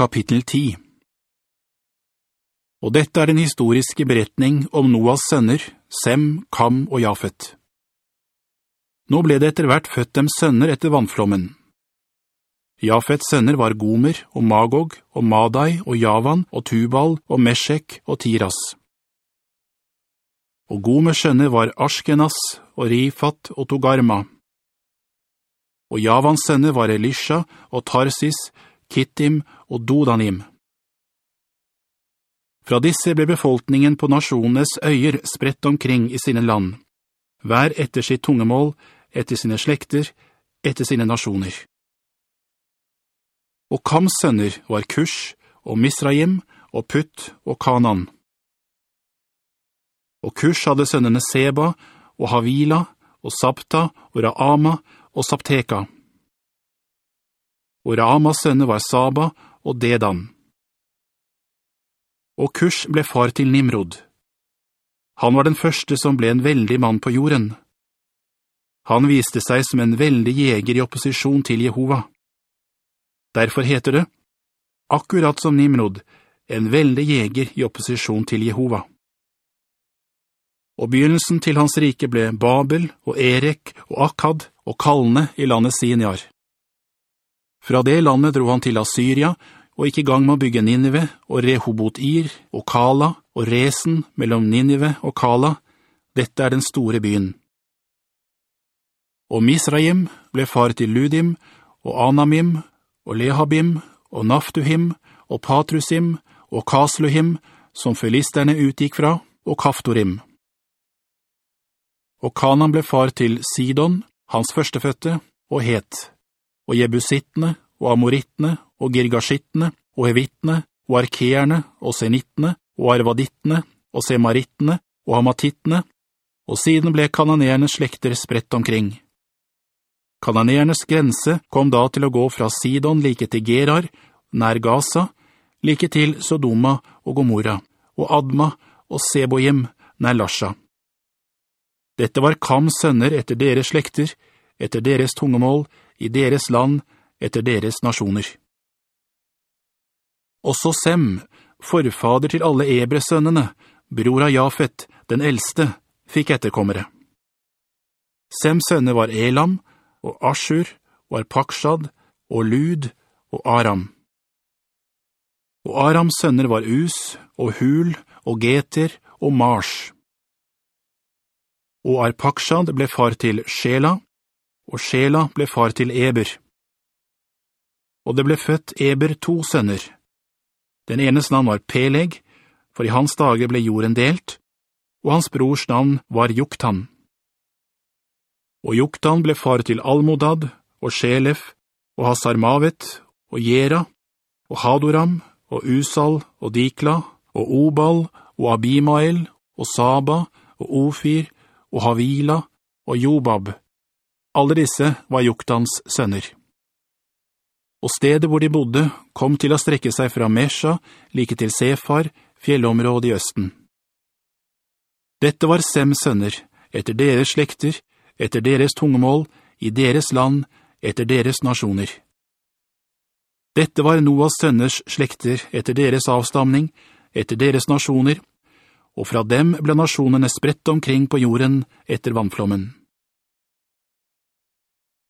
Kapittel 10 Og dette er den historiske beretning om Noahs sønner, Sem, Kam og Jafet. Nå ble det etter hvert født dem sønner etter vannflommen. Jafets sønner var Gomer og Magog og Madai og Javan og Tubal og Meshek og Tiras. Og Gomers sønner var Ashkenas og Rifat og Togarma. Og Javans sønner var Elisha og Tarsis, Kittim og Dodanim. Fra disse ble befolkningen på nasjonenes øyer spredt omkring i sine land, hver etter sitt tungemål, etter sine slekter, etter sine nasjoner. Og Kams sønner var Kush og Misraim og Putt og Kanan. Og Kush hadde sønnene Seba og Havila og Sabta og Raama og Sapteka. Og Ramas sønne var Saba og Dedan. Og Kush ble far til Nimrod. Han var den første som ble en veldig mann på jorden. Han viste seg som en veldig jeger i opposisjon til Jehova. Derfor heter det, akkurat som Nimrod, en veldig jeger i opposisjon til Jehova. Og begynnelsen til hans rike ble Babel og Erek og Akkad og Kalne i landet Siniar. Fra det landet dro han til Assyria, og gikk i gang med å bygge Ninive og Rehobot-Ir og Kala og Resen mellom Ninive og Kala. Dette er den store byen. Og Misraim ble far til Ludim og Anamim og Lehabim og Naftuhim og Patrusim og Kasluhim, som filisterne utgikk fra, og Kaftorim. Og Kanan ble far til Sidon, hans førsteføtte, og Het, og Jebusittene, og Amorittene, og Girgashittene, og Hevittene, og Arkeerne, og Senittene, og Arvadittene, og Semarittene, og Hamatittene, og siden ble kananernes slekter spredt omkring. Kananernes grense kom da til å gå fra Sidon like til Gerar, nær Gaza, like til Sodoma og Gomorra, og Adma og Seboim, nær Lasha. Dette var Kams sønner etter deres slekter, etter deres tungemål, i deres land, etter deres nasjoner. Også Sem, forfader til alle Ebre-sønnene, bror av Jafet, den eldste, fikk etterkommere. Sems sønner var Elam, og Ashur, og Arpakshad, og Lud, og Aram. Og Arams sønner var Us, og Hul, og Geter, og Mars. Og Arpakshad ble far til Shela, og Sjela ble far til Eber. Og det ble født Eber to sønner. Den enes navn var Peleg, for i hans dager ble jorden delt, og hans brors navn var Joktan. Og Joktan ble far til Almodad, og Sjelef, og Hasarmavet, og Jera, og Hadoram, og Usal, og Dikla, og Obal, og Abimael, og Saba, og Ofir, og Havila, og Jobab. Alle disse var Joktans sønner. Og stedet hvor de bodde kom til å strekke seg fra Mesha, like til Sefar, fjellområdet i Østen. Dette var Sems sønner, etter deres slekter, etter deres tungemål, i deres land, etter deres nasjoner. Dette var Noahs sønners slekter etter deres avstamning, etter deres nasjoner, og fra dem ble nasjonene spredt omkring på jorden etter vannflommen.